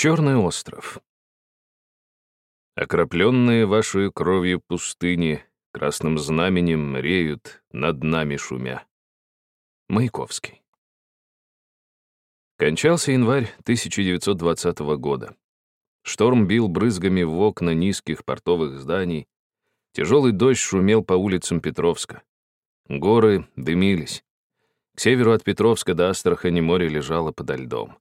Черный остров. Окропленные вашей кровью пустыни красным знаменем реют над нами шумя. Маяковский. Кончался январь 1920 года. Шторм бил брызгами в окна низких портовых зданий. Тяжелый дождь шумел по улицам Петровска. Горы дымились. К северу от Петровска до Астрахани море лежало подо льдом.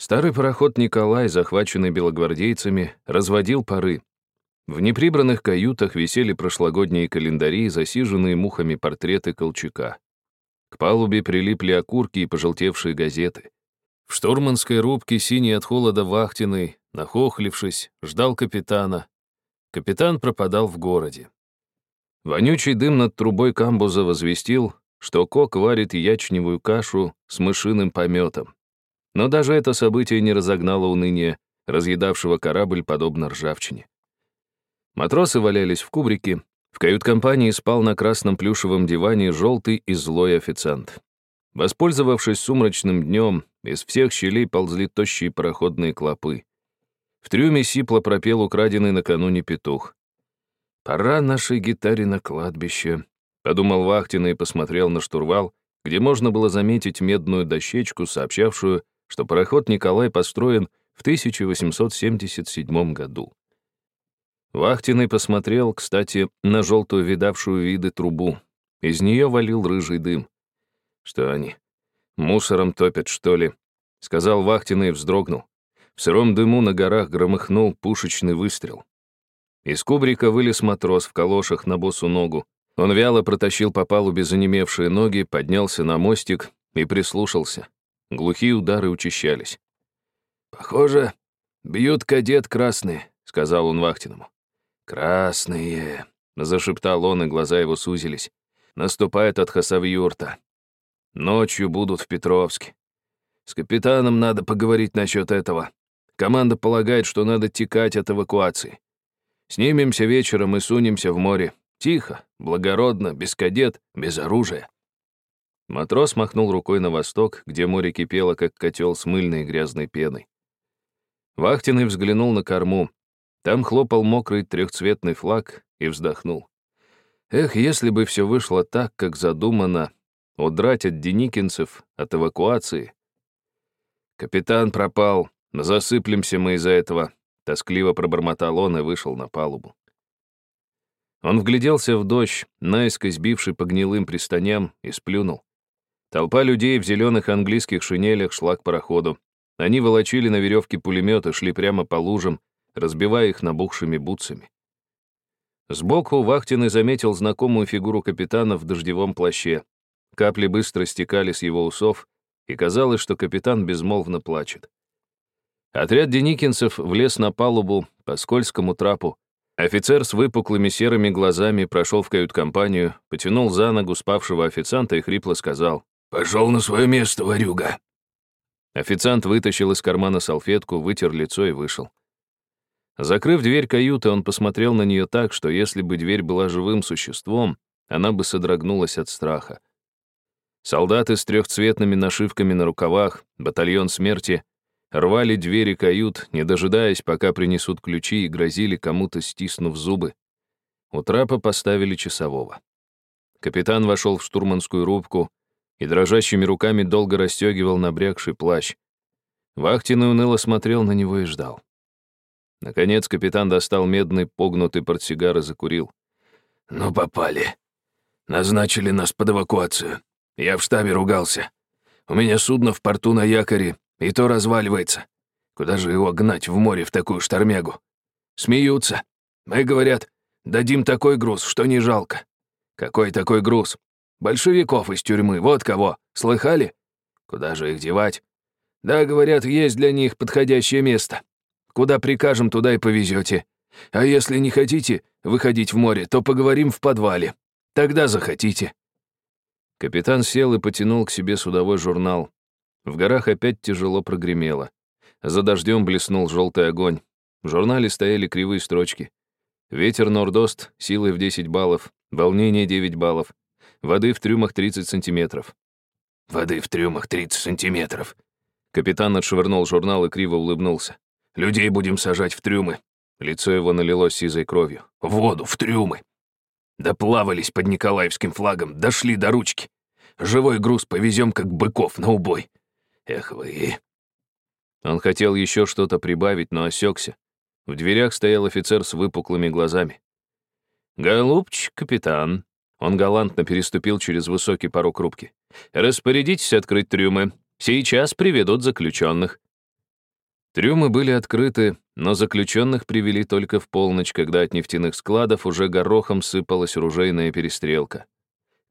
Старый пароход «Николай», захваченный белогвардейцами, разводил пары. В неприбранных каютах висели прошлогодние календари, засиженные мухами портреты Колчака. К палубе прилипли окурки и пожелтевшие газеты. В штурманской рубке, синий от холода вахтенный, нахохлившись, ждал капитана. Капитан пропадал в городе. Вонючий дым над трубой камбуза возвестил, что Кок варит ячневую кашу с мышиным пометом. Но даже это событие не разогнало уныние, разъедавшего корабль подобно ржавчине. Матросы валялись в кубрике, в кают-компании спал на красном плюшевом диване желтый и злой официант. Воспользовавшись сумрачным днем, из всех щелей ползли тощие пароходные клопы. В трюме сипло пропел украденный накануне петух. «Пора нашей гитаре на кладбище», — подумал Вахтин и посмотрел на штурвал, где можно было заметить медную дощечку, сообщавшую что пароход «Николай» построен в 1877 году. Вахтенный посмотрел, кстати, на желтую видавшую виды трубу. Из нее валил рыжий дым. Что они, мусором топят, что ли? Сказал Вахтенный и вздрогнул. В сыром дыму на горах громыхнул пушечный выстрел. Из кубрика вылез матрос в калошах на босу ногу. Он вяло протащил по палубе занемевшие ноги, поднялся на мостик и прислушался. Глухие удары учащались. «Похоже, бьют кадет красные», — сказал он Вахтиному. «Красные», — зашептал он, и глаза его сузились. «Наступает от Хасавюрта. Ночью будут в Петровске. С капитаном надо поговорить насчет этого. Команда полагает, что надо текать от эвакуации. Снимемся вечером и сунемся в море. Тихо, благородно, без кадет, без оружия. Матрос махнул рукой на восток, где море кипело, как котел с мыльной грязной пеной. Вахтенный взглянул на корму. Там хлопал мокрый трехцветный флаг и вздохнул. Эх, если бы все вышло так, как задумано, удрать от деникинцев, от эвакуации. Капитан пропал, засыплемся мы из-за этого, тоскливо пробормотал он и вышел на палубу. Он вгляделся в дождь, наискось бивший по гнилым пристаням, и сплюнул. Толпа людей в зеленых английских шинелях шла к пароходу. Они волочили на веревке пулеметы, шли прямо по лужам, разбивая их набухшими бутсами. Сбоку Вахтин заметил знакомую фигуру капитана в дождевом плаще. Капли быстро стекали с его усов, и казалось, что капитан безмолвно плачет. Отряд деникинцев влез на палубу по скользкому трапу. Офицер с выпуклыми серыми глазами прошел в кают-компанию, потянул за ногу спавшего официанта и хрипло сказал «Пошел на свое место, ворюга!» Официант вытащил из кармана салфетку, вытер лицо и вышел. Закрыв дверь каюты, он посмотрел на нее так, что если бы дверь была живым существом, она бы содрогнулась от страха. Солдаты с трехцветными нашивками на рукавах, батальон смерти, рвали двери кают, не дожидаясь, пока принесут ключи и грозили кому-то, стиснув зубы. У трапа поставили часового. Капитан вошел в штурманскую рубку, и дрожащими руками долго расстегивал набрякший плащ. Вахтин уныло смотрел на него и ждал. Наконец капитан достал медный погнутый портсигар и закурил. «Ну, попали. Назначили нас под эвакуацию. Я в штабе ругался. У меня судно в порту на якоре, и то разваливается. Куда же его гнать в море в такую штормягу? Смеются. Мы, говорят, дадим такой груз, что не жалко. Какой такой груз? Большевиков из тюрьмы, вот кого. Слыхали? Куда же их девать? Да, говорят, есть для них подходящее место. Куда прикажем, туда и повезете. А если не хотите выходить в море, то поговорим в подвале. Тогда захотите». Капитан сел и потянул к себе судовой журнал. В горах опять тяжело прогремело. За дождем блеснул желтый огонь. В журнале стояли кривые строчки. Ветер нордост силой в 10 баллов, волнение 9 баллов, Воды в трюмах 30 сантиметров. Воды в трюмах 30 сантиметров. Капитан отшвырнул журнал и криво улыбнулся. «Людей будем сажать в трюмы». Лицо его налилось сизой кровью. «В воду, в трюмы!» Доплавались под Николаевским флагом, дошли до ручки. Живой груз повезем, как быков, на убой. Эх вы. Он хотел еще что-то прибавить, но осекся. В дверях стоял офицер с выпуклыми глазами. «Голубчик, капитан». Он галантно переступил через высокий порог рубки. «Распорядитесь открыть трюмы. Сейчас приведут заключенных». Трюмы были открыты, но заключенных привели только в полночь, когда от нефтяных складов уже горохом сыпалась ружейная перестрелка.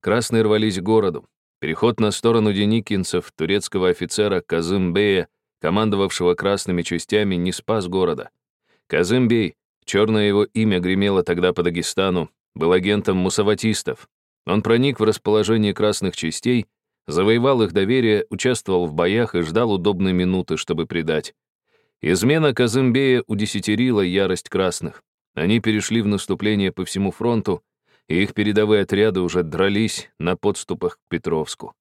Красные рвались к городу. Переход на сторону деникинцев, турецкого офицера Казымбея, командовавшего красными частями, не спас города. Казымбей, черное его имя гремело тогда по Дагестану, был агентом мусаватистов. Он проник в расположение красных частей, завоевал их доверие, участвовал в боях и ждал удобной минуты, чтобы предать. Измена Казымбея удесятерила ярость красных. Они перешли в наступление по всему фронту, и их передовые отряды уже дрались на подступах к Петровску.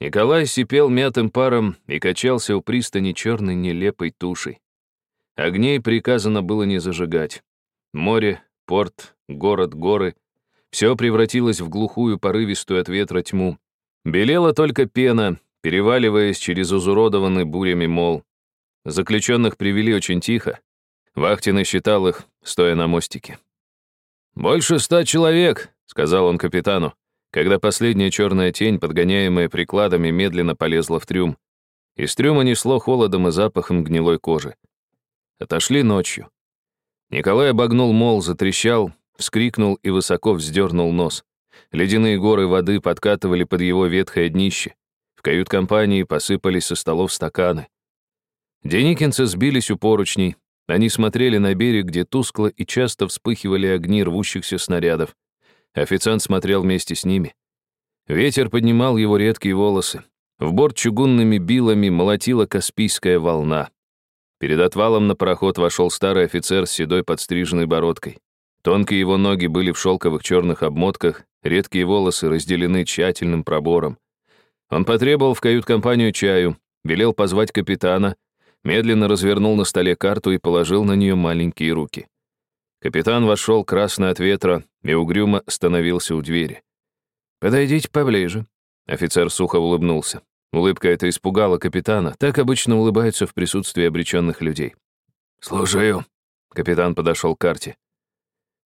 Николай сипел мятым паром и качался у пристани черной нелепой тушей. Огней приказано было не зажигать. Море, порт, город, горы — все превратилось в глухую, порывистую от ветра тьму. Белела только пена, переваливаясь через изуродованный бурями мол. Заключенных привели очень тихо. Вахтенный считал их, стоя на мостике. «Больше ста человек», — сказал он капитану, когда последняя черная тень, подгоняемая прикладами, медленно полезла в трюм. Из трюма несло холодом и запахом гнилой кожи. Отошли ночью. Николай обогнул мол, затрещал, вскрикнул и высоко вздернул нос. Ледяные горы воды подкатывали под его ветхое днище. В кают-компании посыпались со столов стаканы. Деникинцы сбились у поручней. Они смотрели на берег, где тускло и часто вспыхивали огни рвущихся снарядов. Официант смотрел вместе с ними. Ветер поднимал его редкие волосы. В борт чугунными билами молотила Каспийская волна. Перед отвалом на пароход вошел старый офицер с седой подстриженной бородкой. Тонкие его ноги были в шелковых черных обмотках, редкие волосы разделены тщательным пробором. Он потребовал в кают-компанию чаю, велел позвать капитана — медленно развернул на столе карту и положил на нее маленькие руки. Капитан вошел красный от ветра и угрюмо остановился у двери. «Подойдите поближе», — офицер сухо улыбнулся. Улыбка эта испугала капитана, так обычно улыбаются в присутствии обреченных людей. «Служаю», — капитан подошел к карте.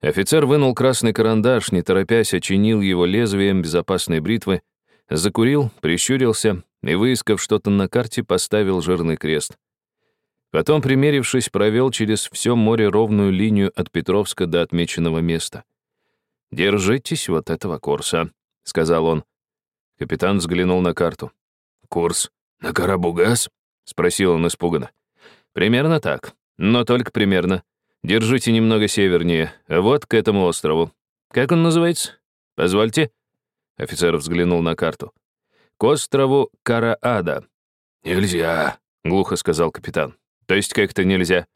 Офицер вынул красный карандаш, не торопясь, очинил его лезвием безопасной бритвы, закурил, прищурился и, выискав что-то на карте, поставил жирный крест. Потом, примерившись, провел через все море ровную линию от Петровска до отмеченного места. «Держитесь вот этого курса», — сказал он. Капитан взглянул на карту. «Курс на Карабугас?» — спросил он испуганно. «Примерно так, но только примерно. Держите немного севернее, вот к этому острову. Как он называется? Позвольте». Офицер взглянул на карту. «К острову Караада». «Нельзя», — глухо сказал капитан. То есть как-то нельзя?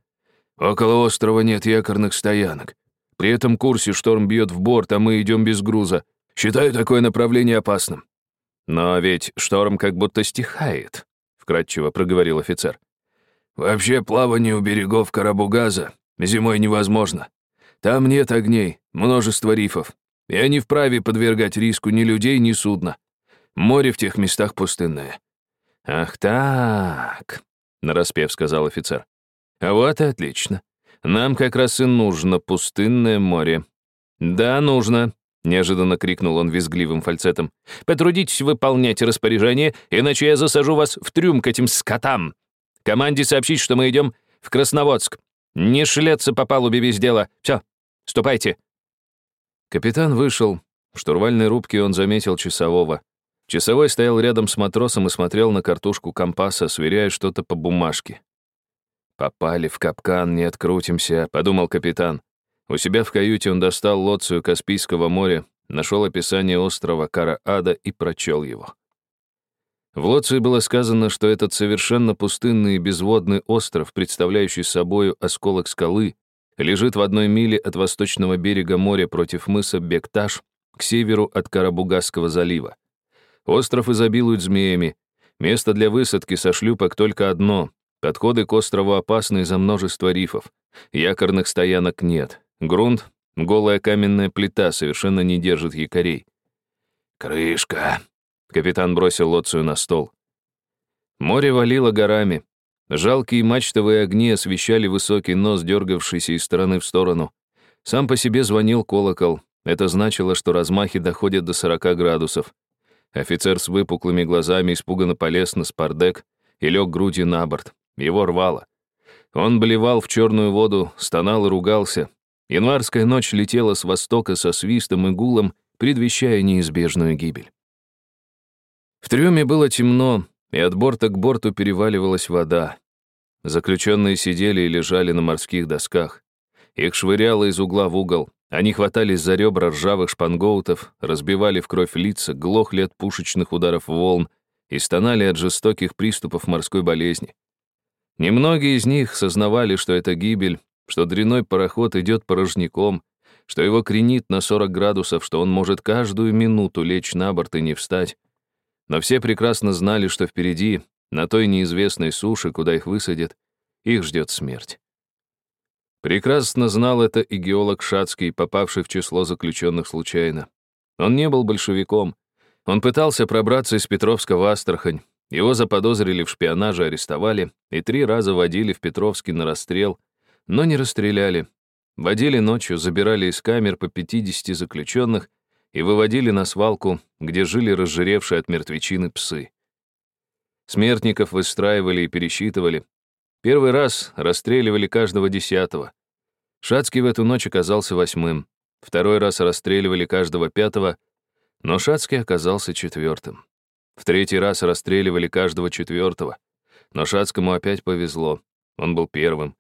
Около острова нет якорных стоянок. При этом курсе шторм бьет в борт, а мы идем без груза. Считаю такое направление опасным. Но ведь шторм как будто стихает, вкратчиво проговорил офицер. Вообще плавание у берегов Карабугаза зимой невозможно. Там нет огней, множество рифов. И они вправе подвергать риску ни людей, ни судна. Море в тех местах пустынное. Ах так, — нараспев сказал офицер. «Вот и отлично. Нам как раз и нужно пустынное море». «Да, нужно», — неожиданно крикнул он визгливым фальцетом. «Потрудитесь выполнять распоряжение, иначе я засажу вас в трюм к этим скотам. Команде сообщить, что мы идем в Красноводск. Не шляться по палубе без дела. Все, ступайте». Капитан вышел. В штурвальной рубке он заметил часового. Часовой стоял рядом с матросом и смотрел на картушку компаса, сверяя что-то по бумажке. «Попали в капкан, не открутимся», — подумал капитан. У себя в каюте он достал лоцию Каспийского моря, нашел описание острова Кара-Ада и прочел его. В лоции было сказано, что этот совершенно пустынный и безводный остров, представляющий собою осколок скалы, лежит в одной миле от восточного берега моря против мыса Бекташ к северу от Карабугасского залива. Остров изобилует змеями. Место для высадки со шлюпок только одно. Подходы к острову опасны из-за множества рифов. Якорных стоянок нет. Грунт — голая каменная плита, совершенно не держит якорей. «Крышка!» — капитан бросил лоцию на стол. Море валило горами. Жалкие мачтовые огни освещали высокий нос, дергавшийся из стороны в сторону. Сам по себе звонил колокол. Это значило, что размахи доходят до 40 градусов. Офицер с выпуклыми глазами испуганно полез на спардек и лег грудью на борт. Его рвало. Он блевал в черную воду, стонал и ругался. Январская ночь летела с востока со свистом и гулом, предвещая неизбежную гибель. В трюме было темно, и от борта к борту переваливалась вода. Заключенные сидели и лежали на морских досках. Их швыряло из угла в угол. Они хватались за ребра ржавых шпангоутов, разбивали в кровь лица, глохли от пушечных ударов волн и стонали от жестоких приступов морской болезни. Немногие из них сознавали, что это гибель, что дряной пароход идет порожняком, что его кренит на 40 градусов, что он может каждую минуту лечь на борт и не встать. Но все прекрасно знали, что впереди, на той неизвестной суше, куда их высадят, их ждет смерть. Прекрасно знал это и геолог Шацкий, попавший в число заключенных случайно. Он не был большевиком. Он пытался пробраться из Петровска в Астрахань. Его заподозрили в шпионаже, арестовали и три раза водили в Петровский на расстрел, но не расстреляли. Водили ночью, забирали из камер по 50 заключенных и выводили на свалку, где жили разжиревшие от мертвечины псы. Смертников выстраивали и пересчитывали. Первый раз расстреливали каждого десятого. Шацкий в эту ночь оказался восьмым. Второй раз расстреливали каждого пятого, но Шацкий оказался четвертым. В третий раз расстреливали каждого четвертого, но Шацкому опять повезло. Он был первым.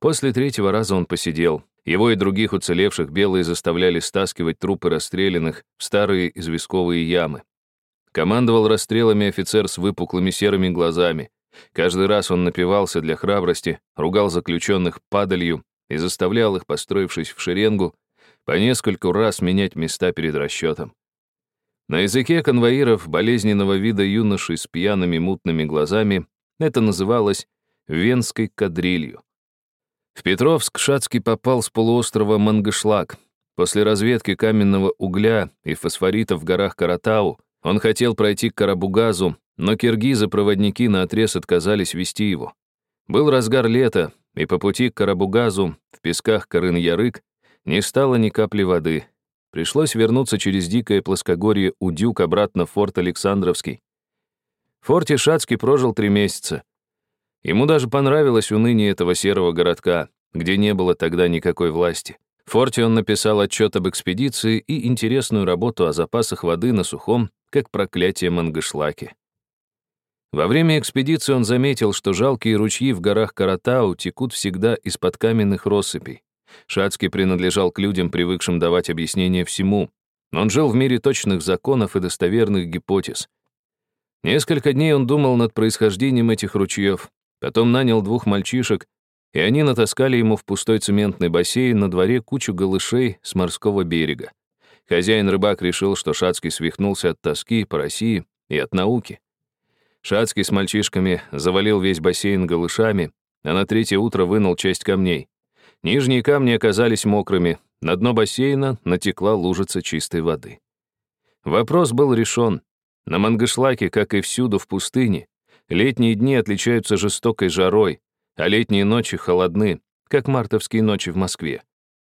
После третьего раза он посидел, его и других уцелевших белые заставляли стаскивать трупы расстрелянных в старые известковые ямы. Командовал расстрелами офицер с выпуклыми серыми глазами. Каждый раз он напивался для храбрости, ругал заключенных падалью и заставлял их, построившись в шеренгу, по нескольку раз менять места перед расчетом. На языке конвоиров болезненного вида юноши с пьяными мутными глазами это называлось венской кадрилью. В Петровск Шацкий попал с полуострова Мангышлак. После разведки каменного угля и фосфорита в горах Каратау он хотел пройти к Карабугазу, но киргизы-проводники наотрез отказались вести его. Был разгар лета, и по пути к Карабугазу в песках Карын-Ярык не стало ни капли воды. Пришлось вернуться через дикое плоскогорье Удюк обратно в форт Александровский. В форте Шацкий прожил три месяца. Ему даже понравилось уныние этого серого городка, где не было тогда никакой власти. В форте он написал отчет об экспедиции и интересную работу о запасах воды на сухом, как проклятие Мангышлаки. Во время экспедиции он заметил, что жалкие ручьи в горах Каратау текут всегда из-под каменных россыпей. Шацкий принадлежал к людям, привыкшим давать объяснение всему. Он жил в мире точных законов и достоверных гипотез. Несколько дней он думал над происхождением этих ручьев, Потом нанял двух мальчишек, и они натаскали ему в пустой цементный бассейн на дворе кучу голышей с морского берега. Хозяин-рыбак решил, что Шацкий свихнулся от тоски по России и от науки. Шацкий с мальчишками завалил весь бассейн голышами, а на третье утро вынул часть камней. Нижние камни оказались мокрыми, на дно бассейна натекла лужица чистой воды. Вопрос был решен. На Мангышлаке, как и всюду в пустыне, Летние дни отличаются жестокой жарой, а летние ночи холодны, как мартовские ночи в Москве.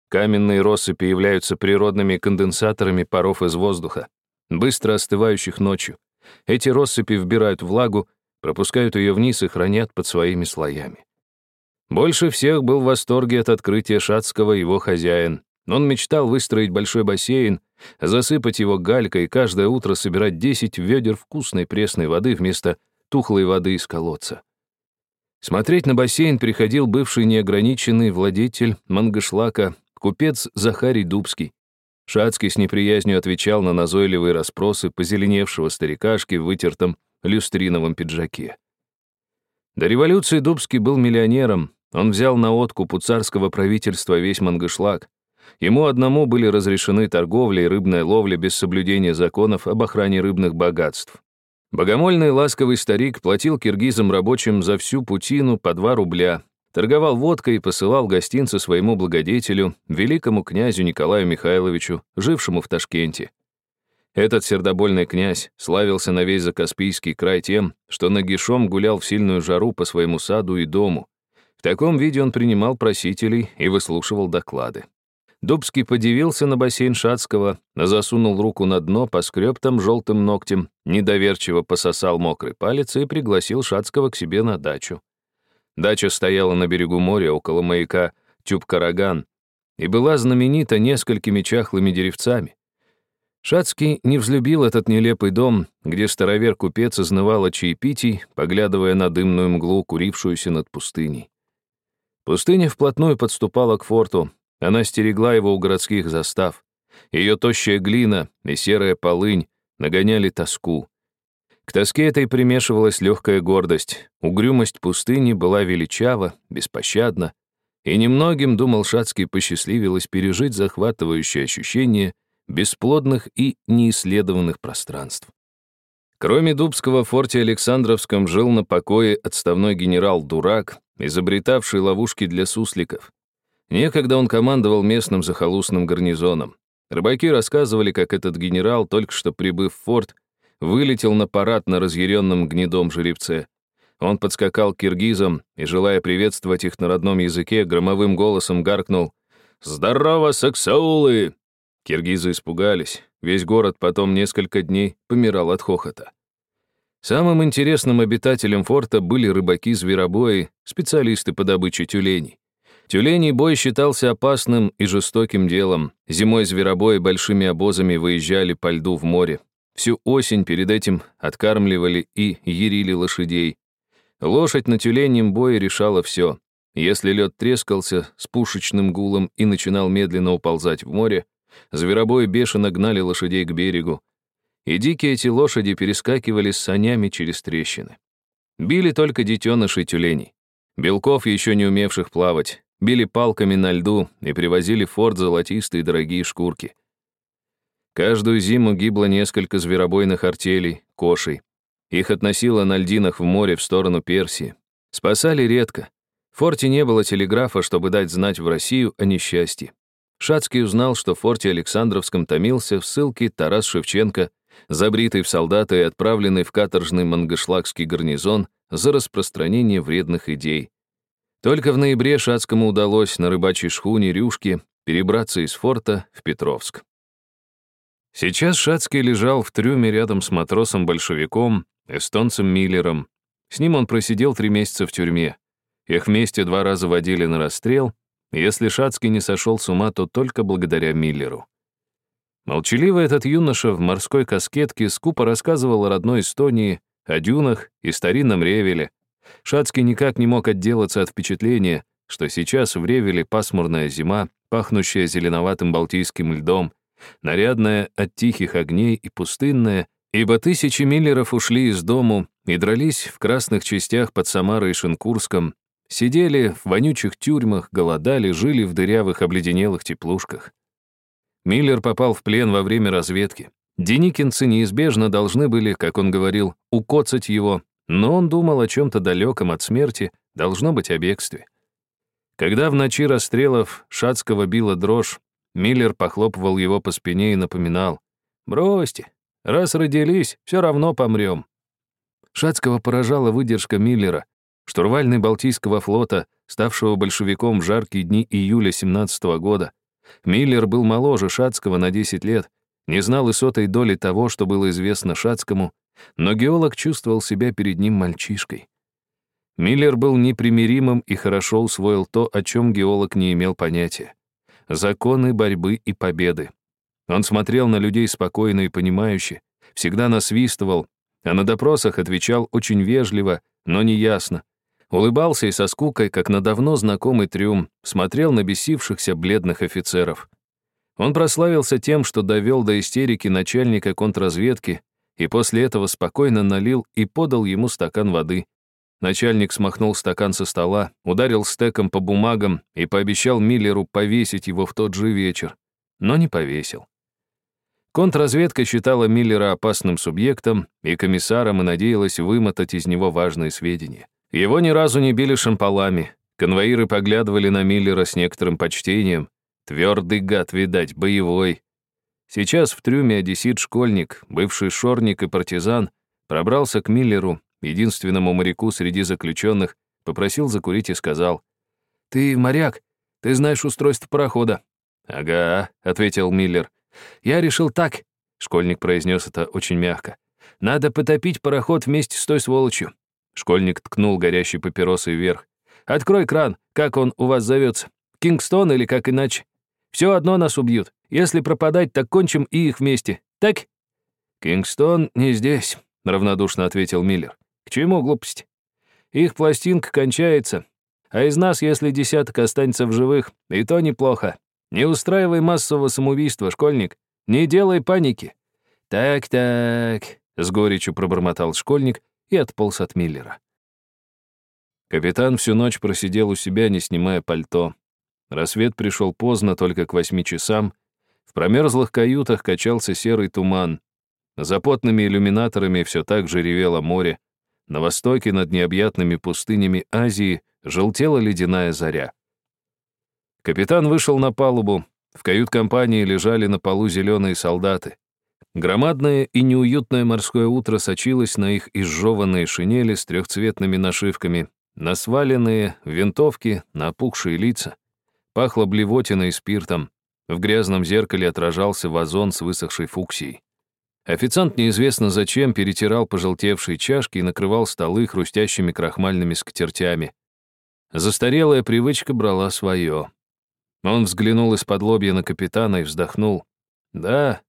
Каменные россыпи являются природными конденсаторами паров из воздуха, быстро остывающих ночью. Эти россыпи вбирают влагу, пропускают ее вниз и хранят под своими слоями. Больше всех был в восторге от открытия Шацкого его хозяин. Он мечтал выстроить большой бассейн, засыпать его галькой и каждое утро собирать 10 ведер вкусной пресной воды вместо тухлой воды из колодца. Смотреть на бассейн приходил бывший неограниченный владетель Мангышлака, купец Захарий Дубский. Шацкий с неприязнью отвечал на назойливые расспросы позеленевшего старикашки в вытертом люстриновом пиджаке. До революции Дубский был миллионером, он взял на откуп у царского правительства весь Мангышлак. Ему одному были разрешены торговля и рыбная ловля без соблюдения законов об охране рыбных богатств. Богомольный ласковый старик платил киргизам рабочим за всю путину по 2 рубля, торговал водкой и посылал гостинцы своему благодетелю, великому князю Николаю Михайловичу, жившему в Ташкенте. Этот сердобольный князь славился на весь Закаспийский край тем, что нагишом гулял в сильную жару по своему саду и дому. В таком виде он принимал просителей и выслушивал доклады. Дубский подивился на бассейн Шацкого, засунул руку на дно, поскреб там желтым ногтем, недоверчиво пососал мокрый палец и пригласил Шацкого к себе на дачу. Дача стояла на берегу моря около маяка Тюб-Караган и была знаменита несколькими чахлыми деревцами. Шацкий не взлюбил этот нелепый дом, где старовер-купец изнывал от чаепитий, поглядывая на дымную мглу, курившуюся над пустыней. Пустыня вплотную подступала к форту, она стерегла его у городских застав. Ее тощая глина и серая полынь нагоняли тоску. К тоске этой примешивалась легкая гордость. Угрюмость пустыни была величава, беспощадна, и немногим, думал Шацкий, посчастливилось пережить захватывающее ощущение бесплодных и неисследованных пространств. Кроме Дубского, в форте Александровском жил на покое отставной генерал-дурак, изобретавший ловушки для сусликов. Некогда он командовал местным захолустным гарнизоном. Рыбаки рассказывали, как этот генерал, только что прибыв в форт, вылетел на парад на разъяренном гнедом жеребце. Он подскакал к киргизам и, желая приветствовать их на родном языке, громовым голосом гаркнул «Здорово, саксаулы!» Киргизы испугались. Весь город потом несколько дней помирал от хохота. Самым интересным обитателем форта были рыбаки-зверобои, специалисты по добыче тюленей. Тюленей бой считался опасным и жестоким делом. Зимой зверобои большими обозами выезжали по льду в море. Всю осень перед этим откармливали и ярили лошадей. Лошадь на тюленем бое решала все. Если лед трескался с пушечным гулом и начинал медленно уползать в море, Зверобои бешено гнали лошадей к берегу, и дикие эти лошади перескакивали с санями через трещины. Били только детенышей тюленей. Белков, еще не умевших плавать, били палками на льду и привозили в форт золотистые дорогие шкурки. Каждую зиму гибло несколько зверобойных артелей, кошей. Их относило на льдинах в море в сторону Персии. Спасали редко. В форте не было телеграфа, чтобы дать знать в Россию о несчастье. Шацкий узнал, что в форте Александровском томился в ссылке Тарас Шевченко, забритый в солдаты и отправленный в каторжный мангышлакский гарнизон за распространение вредных идей. Только в ноябре Шацкому удалось на рыбачьей шхуне Рюшки перебраться из форта в Петровск. Сейчас Шацкий лежал в трюме рядом с матросом-большевиком, эстонцем Миллером. С ним он просидел три месяца в тюрьме. Их вместе два раза водили на расстрел, если Шацкий не сошел с ума, то только благодаря Миллеру. Молчаливый этот юноша в морской каскетке скупо рассказывал о родной Эстонии, о дюнах и старинном Ревеле. Шацкий никак не мог отделаться от впечатления, что сейчас в Ревеле пасмурная зима, пахнущая зеленоватым балтийским льдом, нарядная от тихих огней и пустынная, ибо тысячи миллеров ушли из дому и дрались в красных частях под Самарой и Шинкурском, Сидели в вонючих тюрьмах, голодали, жили в дырявых обледенелых теплушках. Миллер попал в плен во время разведки. Деникинцы неизбежно должны были, как он говорил, укоцать его, но он думал о чем-то далеком от смерти, должно быть о бегстве. Когда в ночи расстрелов Шацкого била дрожь, Миллер похлопывал его по спине и напоминал, «Бросьте, раз родились, все равно помрем». Шацкого поражала выдержка Миллера, штурвальный Балтийского флота, ставшего большевиком в жаркие дни июля 17 -го года. Миллер был моложе Шацкого на 10 лет, не знал и сотой доли того, что было известно Шацкому, но геолог чувствовал себя перед ним мальчишкой. Миллер был непримиримым и хорошо усвоил то, о чем геолог не имел понятия. Законы борьбы и победы. Он смотрел на людей спокойно и понимающе, всегда насвистывал, а на допросах отвечал очень вежливо, но неясно, Улыбался и со скукой, как на давно знакомый трюм, смотрел на бесившихся бледных офицеров. Он прославился тем, что довел до истерики начальника контрразведки и после этого спокойно налил и подал ему стакан воды. Начальник смахнул стакан со стола, ударил стеком по бумагам и пообещал Миллеру повесить его в тот же вечер, но не повесил. Контрразведка считала Миллера опасным субъектом и комиссаром и надеялась вымотать из него важные сведения. Его ни разу не били шампалами. Конвоиры поглядывали на Миллера с некоторым почтением. Твердый гад, видать, боевой. Сейчас в трюме одессит-школьник, бывший шорник и партизан, пробрался к Миллеру, единственному моряку среди заключенных, попросил закурить и сказал, «Ты моряк, ты знаешь устройство парохода». «Ага», — ответил Миллер. «Я решил так», — школьник произнес это очень мягко. «Надо потопить пароход вместе с той сволочью». Школьник ткнул горящей папиросой вверх. «Открой кран, как он у вас зовется? Кингстон или как иначе? Все одно нас убьют. Если пропадать, так кончим и их вместе. Так?» «Кингстон не здесь», — равнодушно ответил Миллер. «К чему глупость? Их пластинка кончается, а из нас, если десяток останется в живых, и то неплохо. Не устраивай массового самоубийства, школьник. Не делай паники». «Так-так», — с горечью пробормотал школьник и отполз от Миллера. Капитан всю ночь просидел у себя, не снимая пальто. Рассвет пришел поздно, только к восьми часам. В промерзлых каютах качался серый туман. За потными иллюминаторами все так же ревело море. На востоке над необъятными пустынями Азии желтела ледяная заря. Капитан вышел на палубу. В кают-компании лежали на полу зеленые солдаты. Громадное и неуютное морское утро сочилось на их изжеванные шинели с трехцветными нашивками, на сваленные винтовки, на опухшие лица. Пахло блевотиной и спиртом. В грязном зеркале отражался вазон с высохшей фуксией. Официант неизвестно зачем перетирал пожелтевшие чашки и накрывал столы хрустящими крахмальными скатертями. Застарелая привычка брала свое. Он взглянул из-под лобья на капитана и вздохнул. Да,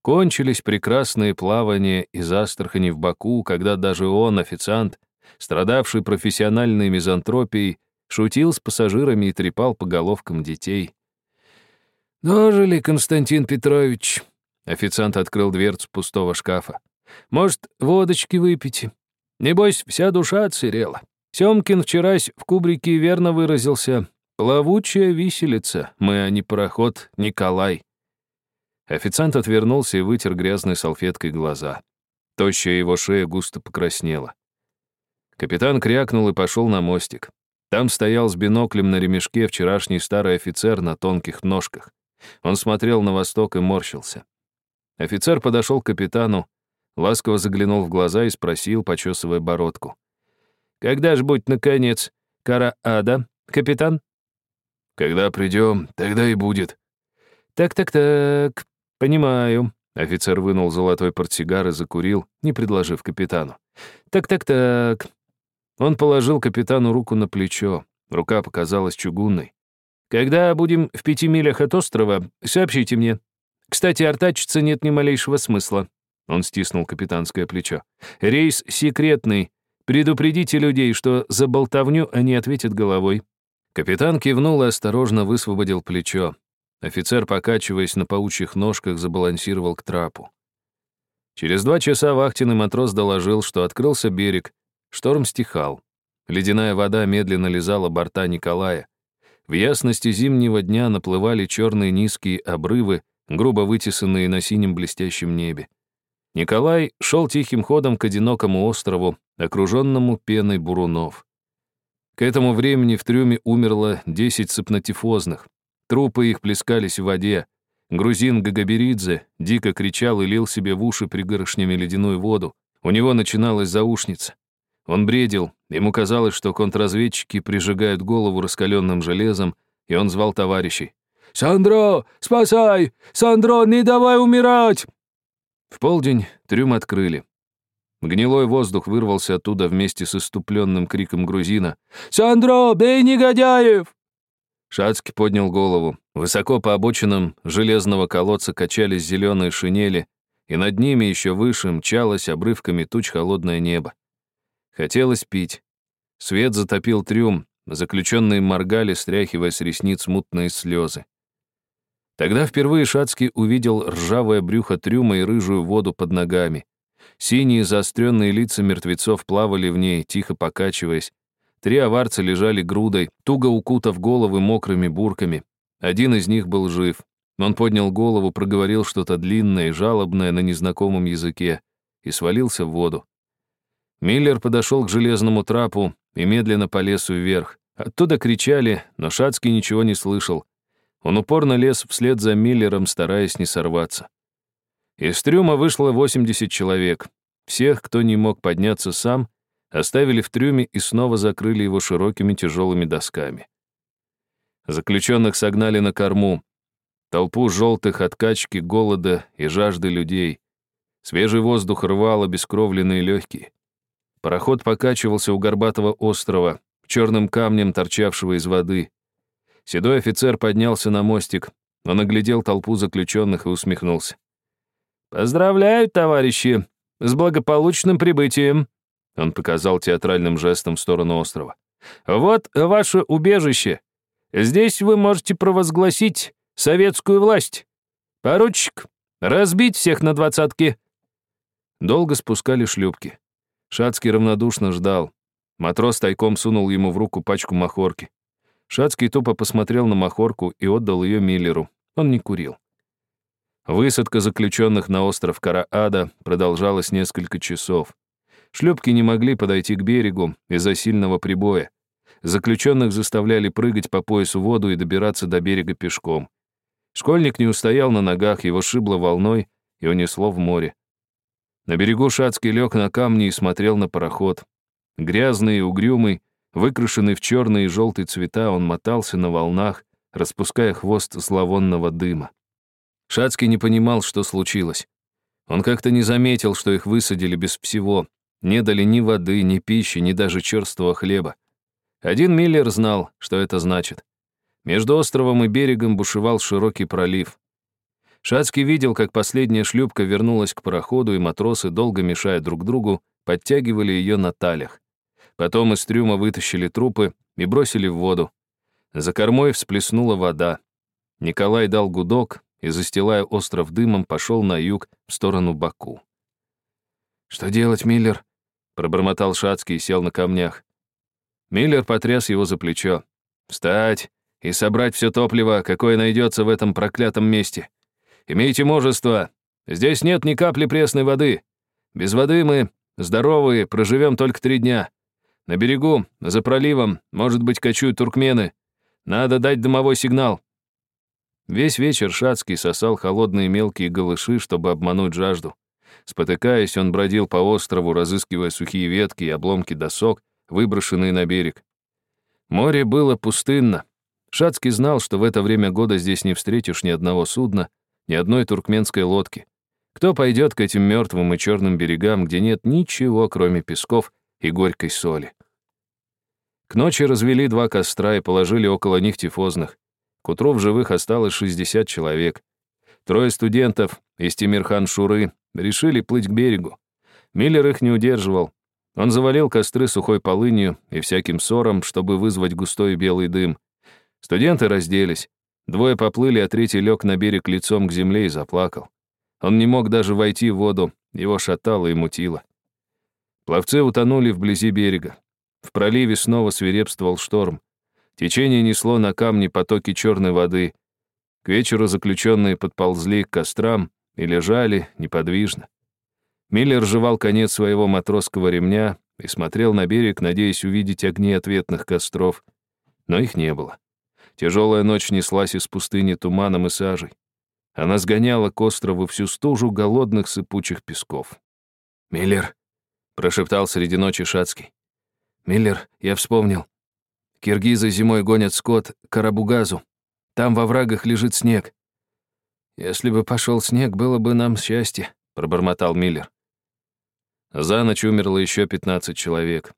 кончились прекрасные плавания из Астрахани в Баку, когда даже он, официант, страдавший профессиональной мизантропией, шутил с пассажирами и трепал по головкам детей. «Дожили, Константин Петрович?» Официант открыл дверцу пустого шкафа. «Может, водочки выпить? Небось, вся душа отсырела. Семкин вчерась в кубрике верно выразился. Плавучая виселица, мы, а не пароход, Николай». Официант отвернулся и вытер грязной салфеткой глаза. Тощая его шея густо покраснела. Капитан крякнул и пошел на мостик. Там стоял с биноклем на ремешке вчерашний старый офицер на тонких ножках. Он смотрел на восток и морщился. Офицер подошел к капитану, ласково заглянул в глаза и спросил, почесывая бородку. «Когда ж будет, наконец, кара ада, капитан?» «Когда придем, тогда и будет». «Так-так-так, понимаю». Офицер вынул золотой портсигар и закурил, не предложив капитану. «Так-так-так, он положил капитану руку на плечо. Рука показалась чугунной. «Когда будем в пяти милях от острова, сообщите мне. Кстати, артачиться нет ни малейшего смысла». Он стиснул капитанское плечо. «Рейс секретный. Предупредите людей, что за болтовню они ответят головой». Капитан кивнул и осторожно высвободил плечо. Офицер, покачиваясь на паучьих ножках, забалансировал к трапу. Через два часа вахтенный матрос доложил, что открылся берег, Шторм стихал. Ледяная вода медленно лизала борта Николая. В ясности зимнего дня наплывали черные низкие обрывы, грубо вытесанные на синем блестящем небе. Николай шел тихим ходом к одинокому острову, окруженному пеной бурунов. К этому времени в трюме умерло 10 сапнотифозных. Трупы их плескались в воде. Грузин Гагаберидзе дико кричал и лил себе в уши пригоршнями ледяную воду. У него начиналась заушница. Он бредил, ему казалось, что контрразведчики прижигают голову раскаленным железом, и он звал товарищей. «Сандро, спасай! Сандро, не давай умирать!» В полдень трюм открыли. Гнилой воздух вырвался оттуда вместе с иступленным криком грузина. «Сандро, бей негодяев!» Шацкий поднял голову. Высоко по обочинам железного колодца качались зеленые шинели, и над ними еще выше мчалось обрывками туч холодное небо. Хотелось пить. Свет затопил трюм, заключенные моргали, стряхивая с ресниц мутные слезы. Тогда впервые Шацкий увидел ржавое брюхо трюма и рыжую воду под ногами. Синие заостренные лица мертвецов плавали в ней, тихо покачиваясь. Три аварца лежали грудой, туго укутав головы мокрыми бурками. Один из них был жив. Он поднял голову, проговорил что-то длинное и жалобное на незнакомом языке и свалился в воду. Миллер подошел к железному трапу и медленно полез вверх. Оттуда кричали, но Шацкий ничего не слышал. Он упорно лез вслед за Миллером, стараясь не сорваться. Из трюма вышло 80 человек. Всех, кто не мог подняться сам, оставили в трюме и снова закрыли его широкими тяжелыми досками. Заключенных согнали на корму. Толпу желтых от качки, голода и жажды людей. Свежий воздух рвал обескровленные легкие. Пароход покачивался у горбатого острова, черным камнем, торчавшего из воды. Седой офицер поднялся на мостик. Он оглядел толпу заключенных и усмехнулся. «Поздравляю, товарищи, с благополучным прибытием!» Он показал театральным жестом в сторону острова. «Вот ваше убежище. Здесь вы можете провозгласить советскую власть. Поручик, разбить всех на двадцатки!» Долго спускали шлюпки. Шацкий равнодушно ждал. Матрос тайком сунул ему в руку пачку махорки. Шацкий тупо посмотрел на махорку и отдал ее Миллеру. Он не курил. Высадка заключенных на остров Караада продолжалась несколько часов. Шлюпки не могли подойти к берегу из-за сильного прибоя. Заключенных заставляли прыгать по поясу в воду и добираться до берега пешком. Школьник не устоял на ногах, его шибло волной и унесло в море. На берегу Шацкий лег на камни и смотрел на пароход. Грязный и угрюмый, выкрашенный в черный и желтый цвета, он мотался на волнах, распуская хвост зловонного дыма. Шацкий не понимал, что случилось. Он как-то не заметил, что их высадили без всего, не дали ни воды, ни пищи, ни даже черствого хлеба. Один Миллер знал, что это значит. Между островом и берегом бушевал широкий пролив. Шацкий видел, как последняя шлюпка вернулась к пароходу, и матросы, долго мешая друг другу, подтягивали ее на талях. Потом из трюма вытащили трупы и бросили в воду. За кормой всплеснула вода. Николай дал гудок и, застилая остров дымом, пошел на юг в сторону Баку. «Что делать, Миллер?» — пробормотал Шацкий и сел на камнях. Миллер потряс его за плечо. «Встать и собрать все топливо, какое найдется в этом проклятом месте. Имейте мужество. Здесь нет ни капли пресной воды. Без воды мы, здоровые, проживем только три дня. На берегу, за проливом, может быть, кочуют туркмены. Надо дать дымовой сигнал». Весь вечер Шацкий сосал холодные мелкие голыши, чтобы обмануть жажду. Спотыкаясь, он бродил по острову, разыскивая сухие ветки и обломки досок, выброшенные на берег. Море было пустынно. Шацкий знал, что в это время года здесь не встретишь ни одного судна, ни одной туркменской лодки. Кто пойдет к этим мертвым и черным берегам, где нет ничего, кроме песков и горькой соли? К ночи развели два костра и положили около них тифозных. К утру в живых осталось 60 человек. Трое студентов из Тимирхан-Шуры решили плыть к берегу. Миллер их не удерживал. Он завалил костры сухой полынью и всяким сором, чтобы вызвать густой белый дым. Студенты разделись. Двое поплыли, а третий лег на берег лицом к земле и заплакал. Он не мог даже войти в воду, его шатало и мутило. Пловцы утонули вблизи берега. В проливе снова свирепствовал шторм. Течение несло на камни потоки черной воды. К вечеру заключенные подползли к кострам и лежали неподвижно. Миллер жевал конец своего матросского ремня и смотрел на берег, надеясь увидеть огни ответных костров. Но их не было. Тяжелая ночь неслась из пустыни туманом и сажей. Она сгоняла к острову всю стужу голодных сыпучих песков. «Миллер», — прошептал среди ночи Шацкий. «Миллер, я вспомнил. Киргизы зимой гонят скот к Карабугазу. Там во врагах лежит снег. Если бы пошел снег, было бы нам счастье», — пробормотал Миллер. За ночь умерло еще 15 человек.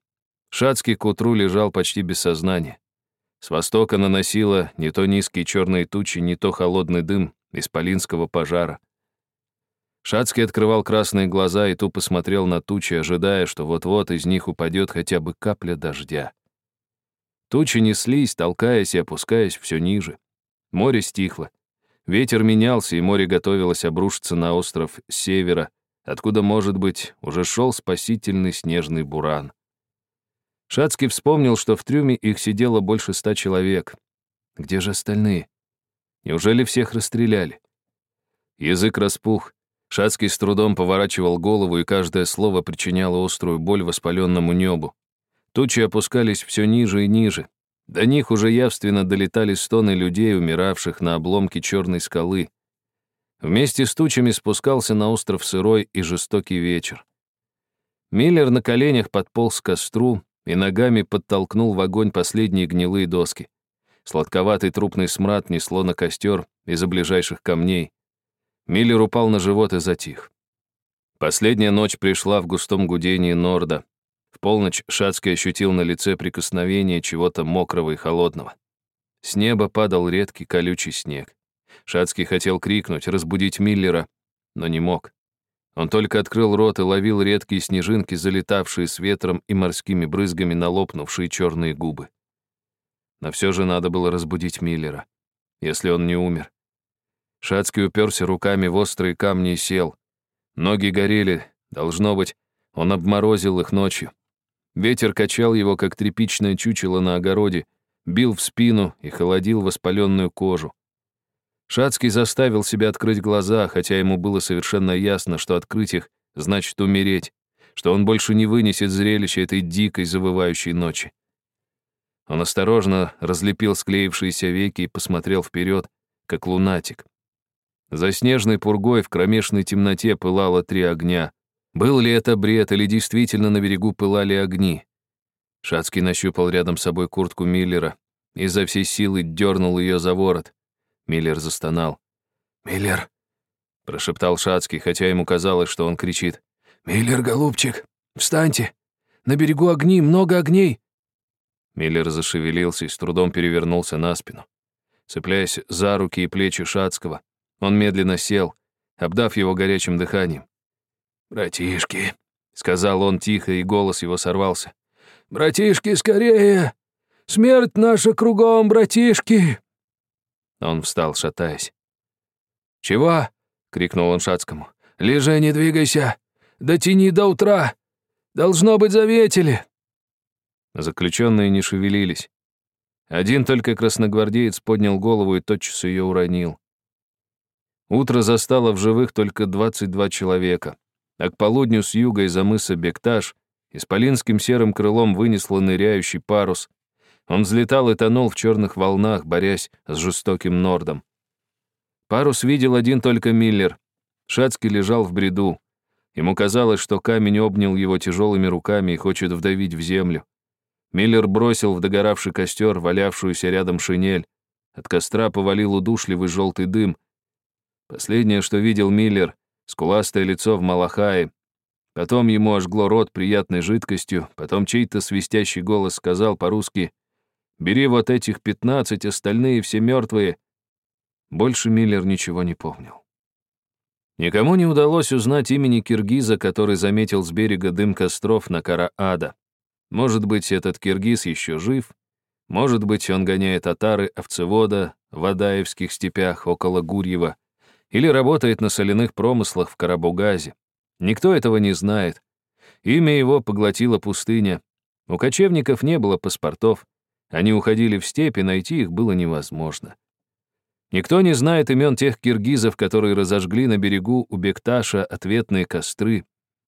Шацкий к утру лежал почти без сознания. С востока наносило не то низкие черные тучи, не то холодный дым исполинского пожара. Шацкий открывал красные глаза и тупо смотрел на тучи, ожидая, что вот-вот из них упадет хотя бы капля дождя. Тучи неслись, толкаясь и опускаясь все ниже. Море стихло. Ветер менялся, и море готовилось обрушиться на остров севера, откуда, может быть, уже шел спасительный снежный буран. Шацкий вспомнил, что в трюме их сидело больше ста человек. Где же остальные? Неужели всех расстреляли? Язык распух. Шацкий с трудом поворачивал голову, и каждое слово причиняло острую боль воспаленному небу. Тучи опускались все ниже и ниже. До них уже явственно долетали стоны людей, умиравших на обломке черной скалы. Вместе с тучами спускался на остров сырой и жестокий вечер. Миллер на коленях подполз к костру и ногами подтолкнул в огонь последние гнилые доски. Сладковатый трупный смрад несло на костер из-за ближайших камней. Миллер упал на живот и затих. Последняя ночь пришла в густом гудении Норда. В полночь Шацкий ощутил на лице прикосновение чего-то мокрого и холодного. С неба падал редкий колючий снег. Шацкий хотел крикнуть, разбудить Миллера, но не мог. Он только открыл рот и ловил редкие снежинки, залетавшие с ветром и морскими брызгами на лопнувшие черные губы. Но все же надо было разбудить Миллера, если он не умер. Шацкий уперся руками в острые камни и сел. Ноги горели, должно быть, он обморозил их ночью. Ветер качал его, как тряпичное чучело на огороде, бил в спину и холодил воспаленную кожу. Шацкий заставил себя открыть глаза, хотя ему было совершенно ясно, что открыть их значит умереть, что он больше не вынесет зрелища этой дикой завывающей ночи. Он осторожно разлепил склеившиеся веки и посмотрел вперед, как лунатик. За снежной пургой в кромешной темноте пылало три огня. Был ли это бред, или действительно на берегу пылали огни? Шацкий нащупал рядом с собой куртку Миллера и за всей силы дернул ее за ворот. Миллер застонал. «Миллер!» — прошептал Шацкий, хотя ему казалось, что он кричит. «Миллер, голубчик, встаньте! На берегу огни, много огней!» Миллер зашевелился и с трудом перевернулся на спину. Цепляясь за руки и плечи Шацкого, он медленно сел, обдав его горячим дыханием. «Братишки», — сказал он тихо, и голос его сорвался. «Братишки, скорее! Смерть наша кругом, братишки!» Он встал, шатаясь. «Чего?» — крикнул он Шацкому. «Лежи, не двигайся! Дотяни до утра! Должно быть, заветили!» Заключенные не шевелились. Один только красногвардеец поднял голову и тотчас ее уронил. Утро застало в живых только 22 человека, а к полудню с юга из-за мыса Бекташ исполинским серым крылом вынесло ныряющий парус. Он взлетал и тонул в черных волнах, борясь с жестоким нордом. Парус видел один только Миллер. Шацкий лежал в бреду. Ему казалось, что камень обнял его тяжелыми руками и хочет вдавить в землю. Миллер бросил в догоравший костер валявшуюся рядом шинель. От костра повалил удушливый желтый дым. Последнее, что видел Миллер, скуластое лицо в малахае. Потом ему ожгло рот приятной жидкостью, потом чей-то свистящий голос сказал по-русски «Бери вот этих пятнадцать, остальные все мертвые». Больше Миллер ничего не помнил. Никому не удалось узнать имени киргиза, который заметил с берега дым костров на Кара-Ада. Может быть, этот киргиз еще жив, может быть, он гоняет татары овцевода в Адаевских степях около Гурьева или работает на соляных промыслах в Карабугазе. Никто этого не знает. Имя его поглотила пустыня. У кочевников не было паспортов. Они уходили в степи, найти их было невозможно. Никто не знает имен тех киргизов, которые разожгли на берегу у Бекташа ответные костры.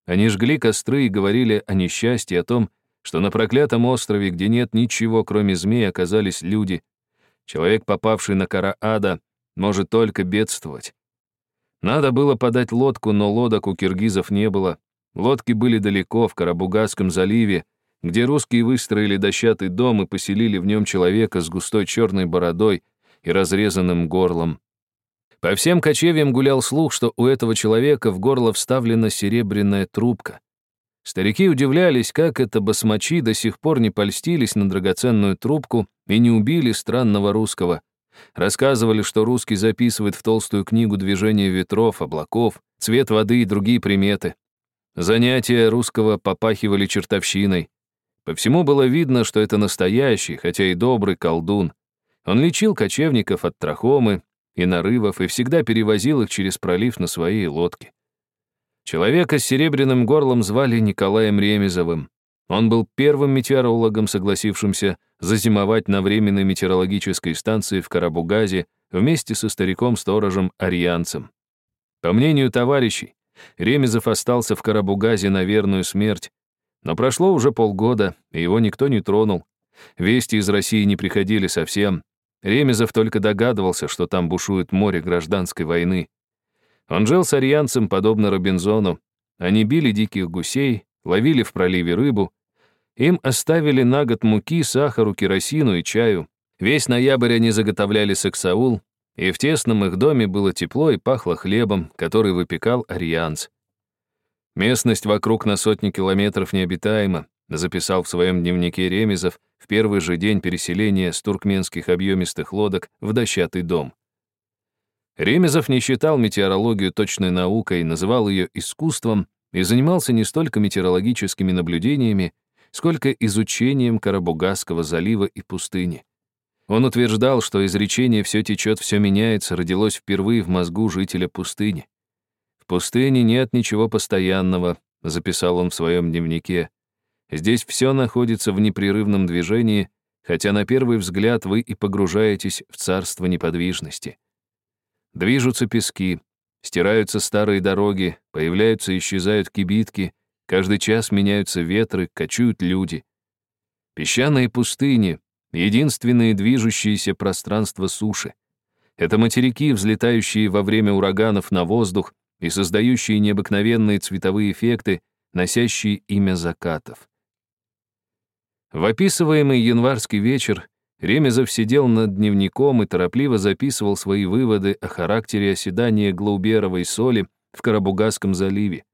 Они жгли костры и говорили о несчастье, о том, что на проклятом острове, где нет ничего, кроме змей, оказались люди. Человек, попавший на кора ада, может только бедствовать. Надо было подать лодку, но лодок у киргизов не было. Лодки были далеко, в Карабугасском заливе, где русские выстроили дощатый дом и поселили в нем человека с густой черной бородой и разрезанным горлом. По всем кочевьям гулял слух, что у этого человека в горло вставлена серебряная трубка. Старики удивлялись, как это басмачи до сих пор не польстились на драгоценную трубку и не убили странного русского. Рассказывали, что русский записывает в толстую книгу движение ветров, облаков, цвет воды и другие приметы. Занятия русского попахивали чертовщиной. По всему было видно, что это настоящий, хотя и добрый колдун. Он лечил кочевников от трахомы и нарывов и всегда перевозил их через пролив на своей лодке. Человека с серебряным горлом звали Николаем Ремезовым. Он был первым метеорологом, согласившимся зазимовать на временной метеорологической станции в Карабугазе вместе со стариком-сторожем Арианцем. По мнению товарищей, Ремезов остался в Карабугазе на верную смерть, но прошло уже полгода, и его никто не тронул. Вести из России не приходили совсем. Ремезов только догадывался, что там бушует море гражданской войны. Он жил с арианцем, подобно Робинзону. Они били диких гусей, ловили в проливе рыбу. Им оставили на год муки, сахару, керосину и чаю. Весь ноябрь они заготовляли сексаул, и в тесном их доме было тепло и пахло хлебом, который выпекал арианц. Местность вокруг на сотни километров необитаема, записал в своем дневнике Ремезов в первый же день переселения с туркменских объемистых лодок в дощатый дом. Ремезов не считал метеорологию точной наукой, называл ее искусством и занимался не столько метеорологическими наблюдениями, сколько изучением Карабугасского залива и пустыни. Он утверждал, что изречение «все течет, все меняется» родилось впервые в мозгу жителя пустыни. «В пустыне нет ничего постоянного», — записал он в своем дневнике. «Здесь все находится в непрерывном движении, хотя на первый взгляд вы и погружаетесь в царство неподвижности». Движутся пески, стираются старые дороги, появляются и исчезают кибитки, каждый час меняются ветры, кочуют люди. Песчаные пустыни — единственные движущиеся пространства суши. Это материки, взлетающие во время ураганов на воздух и создающие необыкновенные цветовые эффекты, носящие имя закатов. В описываемый январский вечер Ремезов сидел над дневником и торопливо записывал свои выводы о характере оседания глауберовой соли в Карабугасском заливе.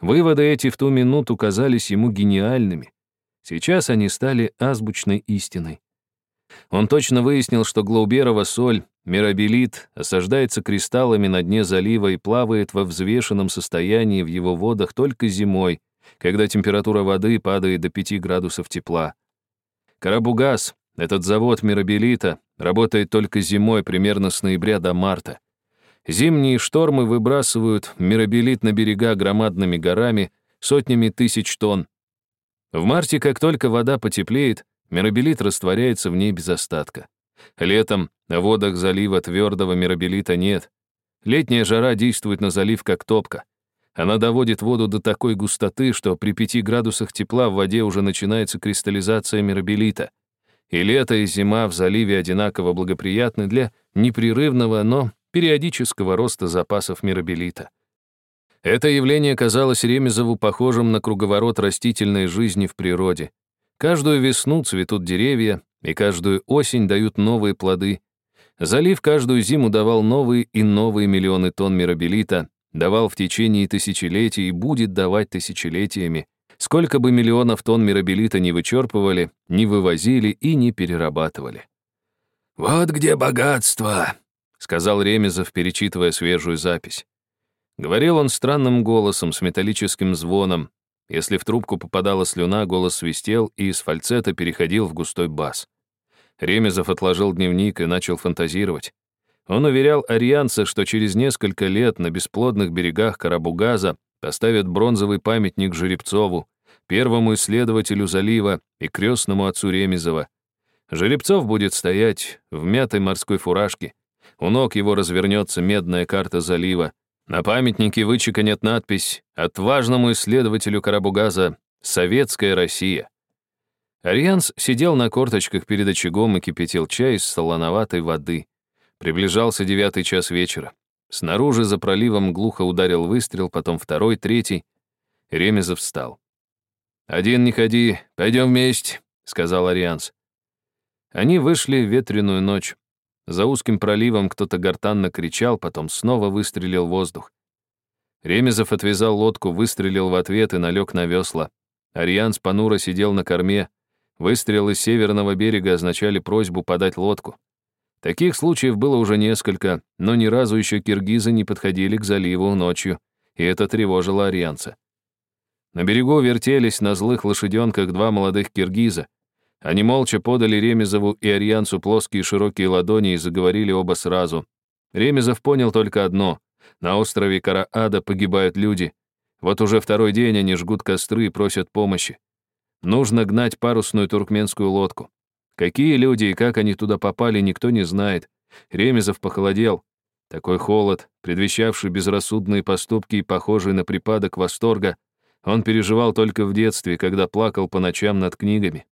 Выводы эти в ту минуту казались ему гениальными. Сейчас они стали азбучной истиной. Он точно выяснил, что глауберова соль, мирабелит, осаждается кристаллами на дне залива и плавает во взвешенном состоянии в его водах только зимой, когда температура воды падает до 5 градусов тепла. Карабугас, этот завод мирабелита работает только зимой, примерно с ноября до марта. Зимние штормы выбрасывают мирабелит на берега громадными горами, сотнями тысяч тонн. В марте, как только вода потеплеет, мирабелит растворяется в ней без остатка. Летом на водах залива твердого мирабелита нет. Летняя жара действует на залив как топка. Она доводит воду до такой густоты, что при 5 градусах тепла в воде уже начинается кристаллизация мирабелита — и лето, и зима в заливе одинаково благоприятны для непрерывного, но периодического роста запасов мирабелита. Это явление казалось Ремезову похожим на круговорот растительной жизни в природе. Каждую весну цветут деревья, и каждую осень дают новые плоды. Залив каждую зиму давал новые и новые миллионы тонн мирабелита, давал в течение тысячелетий и будет давать тысячелетиями. Сколько бы миллионов тонн мирабелита не вычерпывали, не вывозили и не перерабатывали. «Вот где богатство», — сказал Ремезов, перечитывая свежую запись. Говорил он странным голосом с металлическим звоном. Если в трубку попадала слюна, голос свистел и из фальцета переходил в густой бас. Ремезов отложил дневник и начал фантазировать. Он уверял арианца, что через несколько лет на бесплодных берегах Карабугаза поставят бронзовый памятник Жеребцову, первому исследователю залива и крестному отцу Ремезова. Жеребцов будет стоять в мятой морской фуражке. У ног его развернется медная карта залива. На памятнике вычеканят надпись «Отважному исследователю Карабугаза Советская Россия». Арианс сидел на корточках перед очагом и кипятил чай из солоноватой воды. Приближался девятый час вечера. Снаружи за проливом глухо ударил выстрел, потом второй, третий. Ремезов встал. «Один не ходи, пойдем вместе», — сказал Арианс. Они вышли в ветреную ночь. За узким проливом кто-то гортанно кричал, потом снова выстрелил воздух. Ремезов отвязал лодку, выстрелил в ответ и налег на весла. Арианс понуро сидел на корме. Выстрелы с северного берега означали просьбу подать лодку. Таких случаев было уже несколько, но ни разу еще киргизы не подходили к заливу ночью, и это тревожило арианца. На берегу вертелись на злых лошаденках два молодых киргиза. Они молча подали Ремезову и Арианцу плоские широкие ладони и заговорили оба сразу. Ремезов понял только одно. На острове Караада погибают люди. Вот уже второй день они жгут костры и просят помощи. Нужно гнать парусную туркменскую лодку. Какие люди и как они туда попали, никто не знает. Ремезов похолодел. Такой холод, предвещавший безрассудные поступки и похожий на припадок восторга, он переживал только в детстве, когда плакал по ночам над книгами.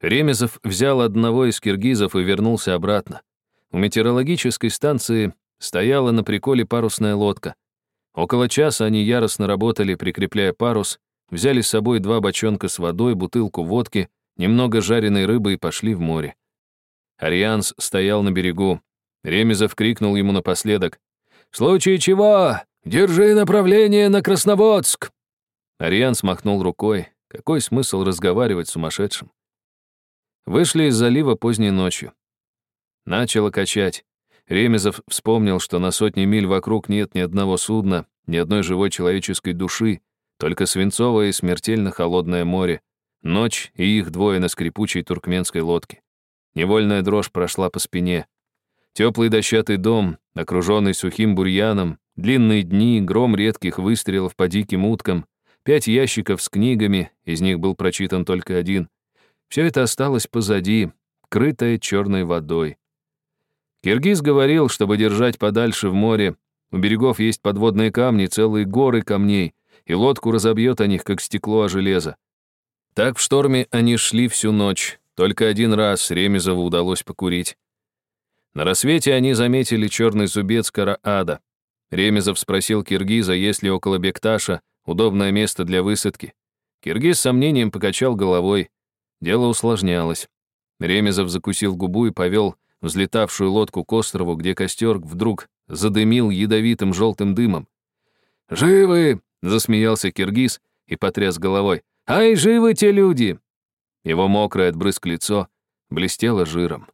Ремезов взял одного из киргизов и вернулся обратно. У метеорологической станции стояла на приколе парусная лодка. Около часа они яростно работали, прикрепляя парус, взяли с собой два бочонка с водой, бутылку водки, немного жареной рыбы и пошли в море. Арианс стоял на берегу. Ремезов крикнул ему напоследок. «В случае чего, держи направление на Красноводск!» Арианс махнул рукой. Какой смысл разговаривать с сумасшедшим? Вышли из залива поздней ночью. Начало качать. Ремезов вспомнил, что на сотни миль вокруг нет ни одного судна, ни одной живой человеческой души, только свинцовое и смертельно холодное море, ночь и их двое на скрипучей туркменской лодке. Невольная дрожь прошла по спине. Теплый дощатый дом, окруженный сухим бурьяном, длинные дни, гром редких выстрелов по диким уткам, пять ящиков с книгами, из них был прочитан только один. Все это осталось позади, крытое черной водой. Киргиз говорил, чтобы держать подальше в море. У берегов есть подводные камни, целые горы камней, и лодку разобьет о них, как стекло о железо. Так в шторме они шли всю ночь. Только один раз Ремезову удалось покурить. На рассвете они заметили черный зубец Караада. Ремезов спросил Киргиза, есть ли около Бекташа удобное место для высадки. Киргиз с сомнением покачал головой. Дело усложнялось. Ремезов закусил губу и повел взлетавшую лодку к острову, где костер вдруг задымил ядовитым желтым дымом. «Живы!» — засмеялся Киргиз и потряс головой. «Ай, живы те люди!» Его мокрое от брызг лицо блестело жиром.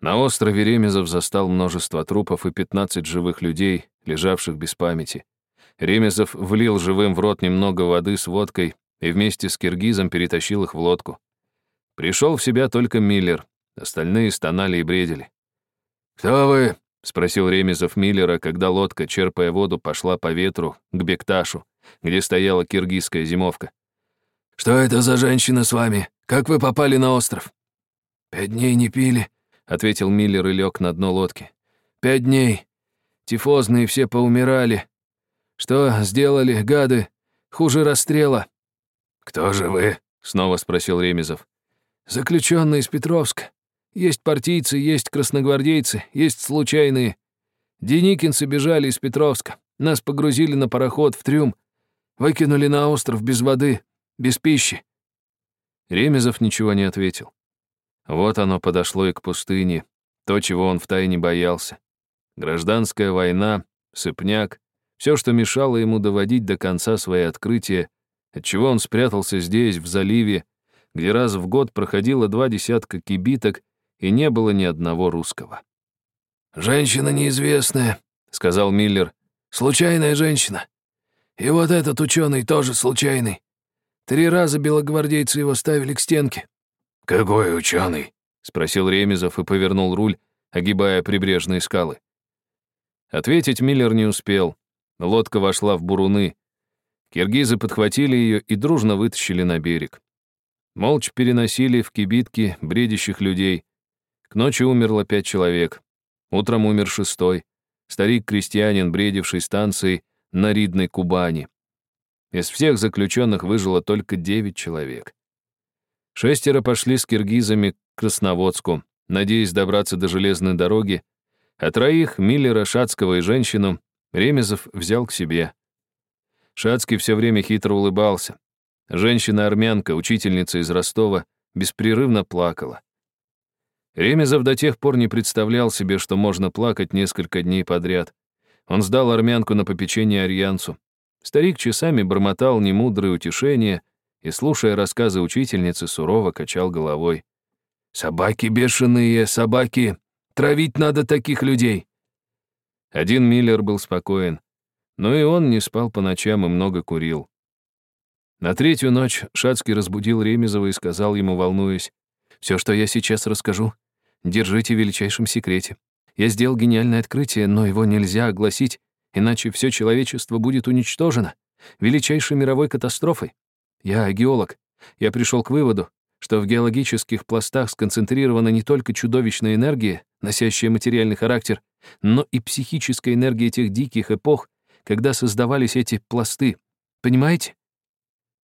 На острове Ремезов застал множество трупов и 15 живых людей, лежавших без памяти. Ремезов влил живым в рот немного воды с водкой и вместе с Киргизом перетащил их в лодку. Пришел в себя только Миллер. Остальные стонали и бредили. «Кто вы?» — спросил Ремезов Миллера, когда лодка, черпая воду, пошла по ветру к Бекташу, где стояла киргизская зимовка. «Что это за женщина с вами? Как вы попали на остров?» «Пять дней не пили», — ответил Миллер и лег на дно лодки. «Пять дней. Тифозные все поумирали. Что сделали, гады? Хуже расстрела». «Кто же вы?» — снова спросил Ремезов. «Заключенный из Петровска. Есть партийцы, есть красногвардейцы, есть случайные. Деникинцы бежали из Петровска. Нас погрузили на пароход в трюм. Выкинули на остров без воды, без пищи. Ремезов ничего не ответил. Вот оно подошло и к пустыне, то, чего он втайне боялся. Гражданская война, сыпняк, все, что мешало ему доводить до конца свои открытия, отчего он спрятался здесь, в заливе, где раз в год проходило два десятка кибиток и не было ни одного русского. «Женщина неизвестная», — сказал Миллер. «Случайная женщина. И вот этот ученый тоже случайный. Три раза белогвардейцы его ставили к стенке». «Какой ученый?» — спросил Ремезов и повернул руль, огибая прибрежные скалы. Ответить Миллер не успел. Лодка вошла в буруны. Киргизы подхватили ее и дружно вытащили на берег. Молча переносили в кибитки бредящих людей. Ночи умерло пять человек. Утром умер шестой. Старик-крестьянин, бредивший станцией на Ридной Кубани. Из всех заключенных выжило только девять человек. Шестеро пошли с киргизами к Красноводску, надеясь добраться до железной дороги, а троих, Миллера, Шацкого и женщину, Ремезов взял к себе. Шацкий все время хитро улыбался. Женщина-армянка, учительница из Ростова, беспрерывно плакала. Ремезов до тех пор не представлял себе, что можно плакать несколько дней подряд. Он сдал армянку на попечение Арьянцу. Старик часами бормотал немудрые утешения и, слушая рассказы учительницы, сурово качал головой. «Собаки бешеные, собаки! Травить надо таких людей!» Один Миллер был спокоен, но и он не спал по ночам и много курил. На третью ночь Шацкий разбудил Ремезова и сказал ему, волнуясь, «Все, что я сейчас расскажу, держите в величайшем секрете. Я сделал гениальное открытие, но его нельзя огласить, иначе все человечество будет уничтожено величайшей мировой катастрофой. Я геолог. Я пришел к выводу, что в геологических пластах сконцентрирована не только чудовищная энергия, носящая материальный характер, но и психическая энергия тех диких эпох, когда создавались эти пласты. Понимаете?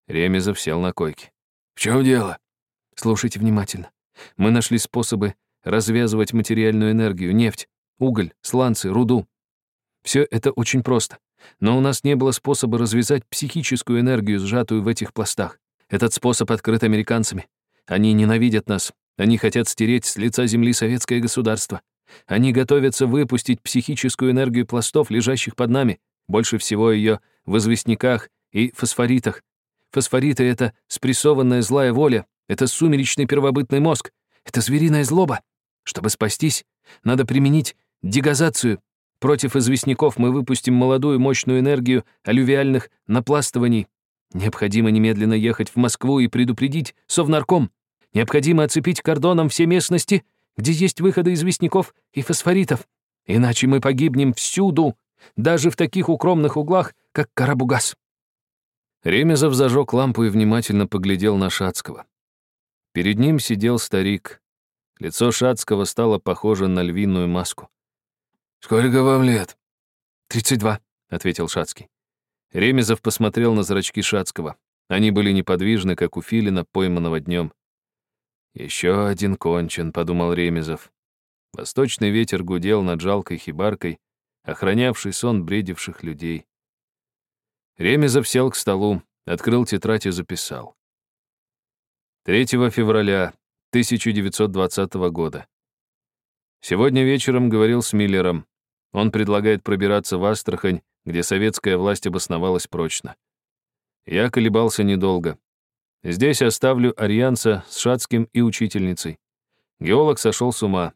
Ремезов сел на койке. «В чем дело?» «Слушайте внимательно. Мы нашли способы развязывать материальную энергию, нефть, уголь, сланцы, руду. Все это очень просто. Но у нас не было способа развязать психическую энергию, сжатую в этих пластах. Этот способ открыт американцами. Они ненавидят нас. Они хотят стереть с лица земли советское государство. Они готовятся выпустить психическую энергию пластов, лежащих под нами. Больше всего ее в известняках и фосфоритах. Фосфориты — это спрессованная злая воля, это сумеречный первобытный мозг, это звериная злоба. Чтобы спастись, надо применить дегазацию. Против известняков мы выпустим молодую мощную энергию алювиальных напластываний. Необходимо немедленно ехать в Москву и предупредить Совнарком. Необходимо оцепить кордоном все местности, где есть выходы известняков и фосфоритов. Иначе мы погибнем всюду, даже в таких укромных углах, как Карабугас. Ремезов зажег лампу и внимательно поглядел на Шацкого. Перед ним сидел старик. Лицо Шацкого стало похоже на львиную маску. «Сколько вам лет?» «Тридцать два», — ответил Шацкий. Ремезов посмотрел на зрачки Шацкого. Они были неподвижны, как у филина, пойманного днем. «Еще один кончен», — подумал Ремезов. Восточный ветер гудел над жалкой хибаркой, охранявший сон бредивших людей. Ремезов сел к столу, открыл тетрадь и записал. 3 февраля 1920 года. Сегодня вечером говорил с Миллером. Он предлагает пробираться в Астрахань, где советская власть обосновалась прочно. Я колебался недолго. Здесь оставлю Арианца с Шацким и учительницей. Геолог сошел с ума.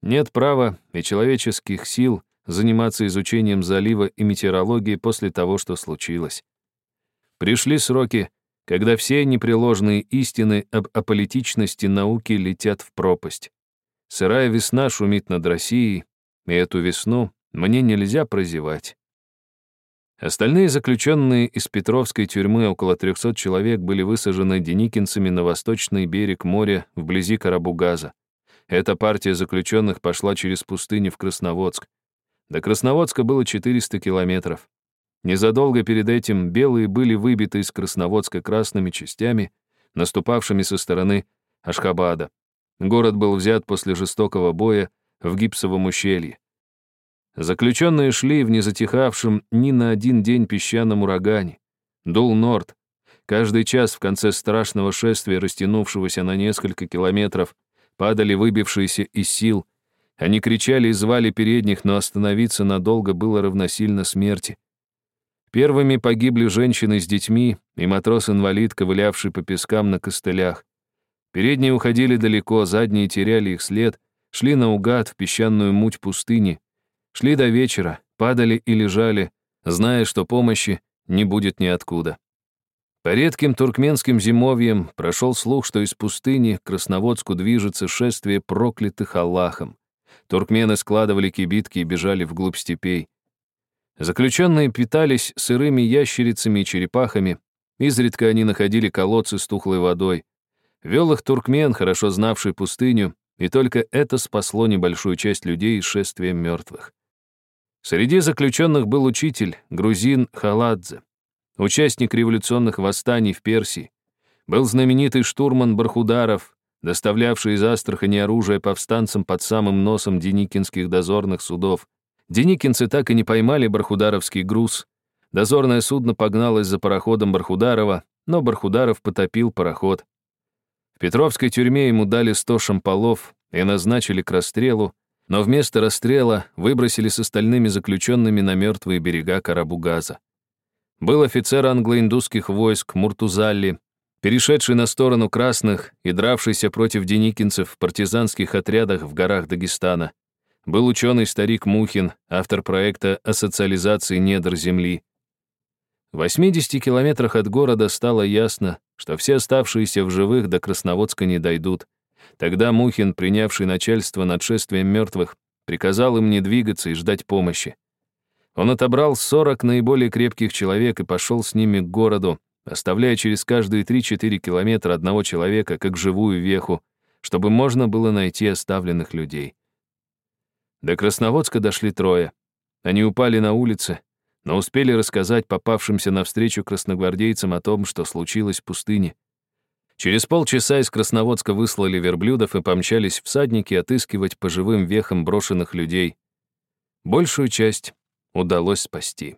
Нет права и человеческих сил заниматься изучением залива и метеорологии после того, что случилось. Пришли сроки, когда все непреложные истины об аполитичности науки летят в пропасть. Сырая весна шумит над Россией, и эту весну мне нельзя прозевать. Остальные заключенные из Петровской тюрьмы, около 300 человек, были высажены деникинцами на восточный берег моря вблизи Карабугаза. Эта партия заключенных пошла через пустыню в Красноводск. До Красноводска было 400 километров. Незадолго перед этим белые были выбиты из Красноводска красными частями, наступавшими со стороны Ашхабада. Город был взят после жестокого боя в гипсовом ущелье. Заключенные шли в незатихавшем ни на один день песчаном урагане. Дул норд. Каждый час в конце страшного шествия, растянувшегося на несколько километров, падали выбившиеся из сил. Они кричали и звали передних, но остановиться надолго было равносильно смерти. Первыми погибли женщины с детьми и матрос-инвалид, ковылявший по пескам на костылях. Передние уходили далеко, задние теряли их след, шли наугад в песчаную муть пустыни, шли до вечера, падали и лежали, зная, что помощи не будет ниоткуда. По редким туркменским зимовьям прошел слух, что из пустыни к Красноводску движется шествие проклятых Аллахом. Туркмены складывали кибитки и бежали вглубь степей. Заключенные питались сырыми ящерицами и черепахами, изредка они находили колодцы с тухлой водой. Вел их туркмен, хорошо знавший пустыню, и только это спасло небольшую часть людей из шествия мертвых. Среди заключенных был учитель, грузин Халадзе, участник революционных восстаний в Персии. Был знаменитый штурман Бархударов, доставлявший из Астрахани оружие повстанцам под самым носом деникинских дозорных судов. Деникинцы так и не поймали бархударовский груз. Дозорное судно погналось за пароходом Бархударова, но Бархударов потопил пароход. В Петровской тюрьме ему дали 100 шамполов и назначили к расстрелу, но вместо расстрела выбросили с остальными заключенными на мертвые берега Карабугаза. Был офицер англо-индусских войск Муртузалли, перешедший на сторону красных и дравшийся против деникинцев в партизанских отрядах в горах Дагестана. Был ученый-старик Мухин, автор проекта о социализации недр земли. В 80 километрах от города стало ясно, что все оставшиеся в живых до Красноводска не дойдут. Тогда Мухин, принявший начальство над шествием мертвых, приказал им не двигаться и ждать помощи. Он отобрал 40 наиболее крепких человек и пошел с ними к городу, оставляя через каждые 3-4 километра одного человека, как живую веху, чтобы можно было найти оставленных людей. До Красноводска дошли трое. Они упали на улице, но успели рассказать попавшимся навстречу красногвардейцам о том, что случилось в пустыне. Через полчаса из Красноводска выслали верблюдов и помчались всадники отыскивать по живым вехам брошенных людей. Большую часть удалось спасти.